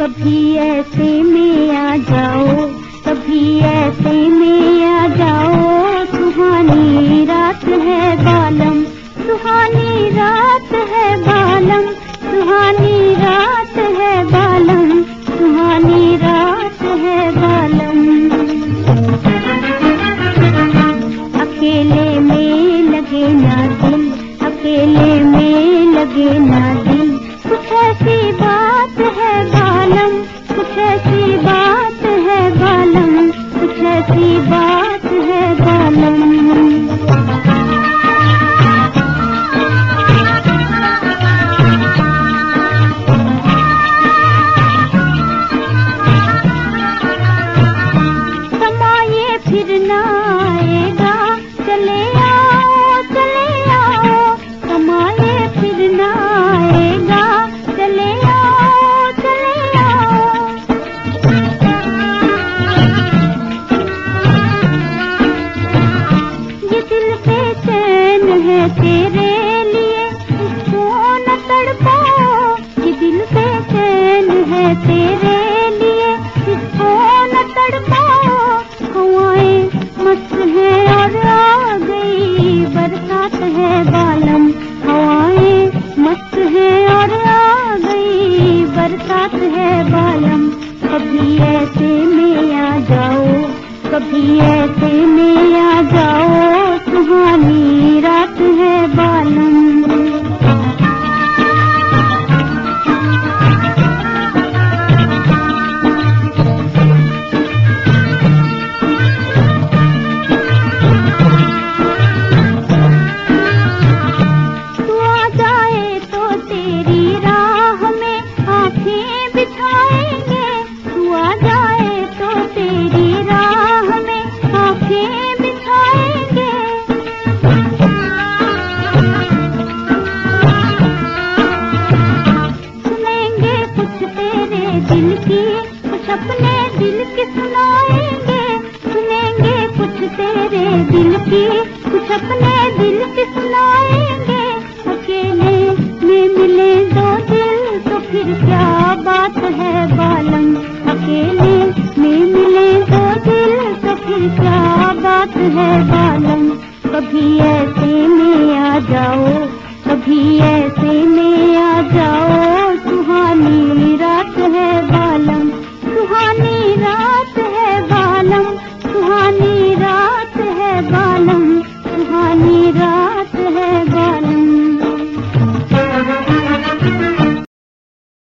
कभी ऐसे में आ जाओ कभी ऐसे रात है बालम। सुहानी रात है बालम। सुहानी रात है बालम। सुहानी रात है बालम। अकेले में लगे ना दिल। अकेले में लगे ना तेरे लिए इसको न तड़पाओ ये दिल से चैन है तेरे लिए इसको न तड़पाओ हवाएँ मस्त है और आ गई, बरसात है बालम। हवाएँ मस्त है और आ गई, बरसात है बालम। कभी ऐसे में आ जाओ, कभी ऐसे में आ जाओ। दिल की कुछ अपने दिल की सुनाएँगे, सुनेंगे कुछ तेरे दिल की, कुछ अपने दिल की सुनाएँगे। अकेले में मिले दो दिल तो फिर क्या बात है बालम अकेले में मिले दो दिल तो फिर क्या बात है बालम कभी ऐसे में आ जाओ, कभी ऐसे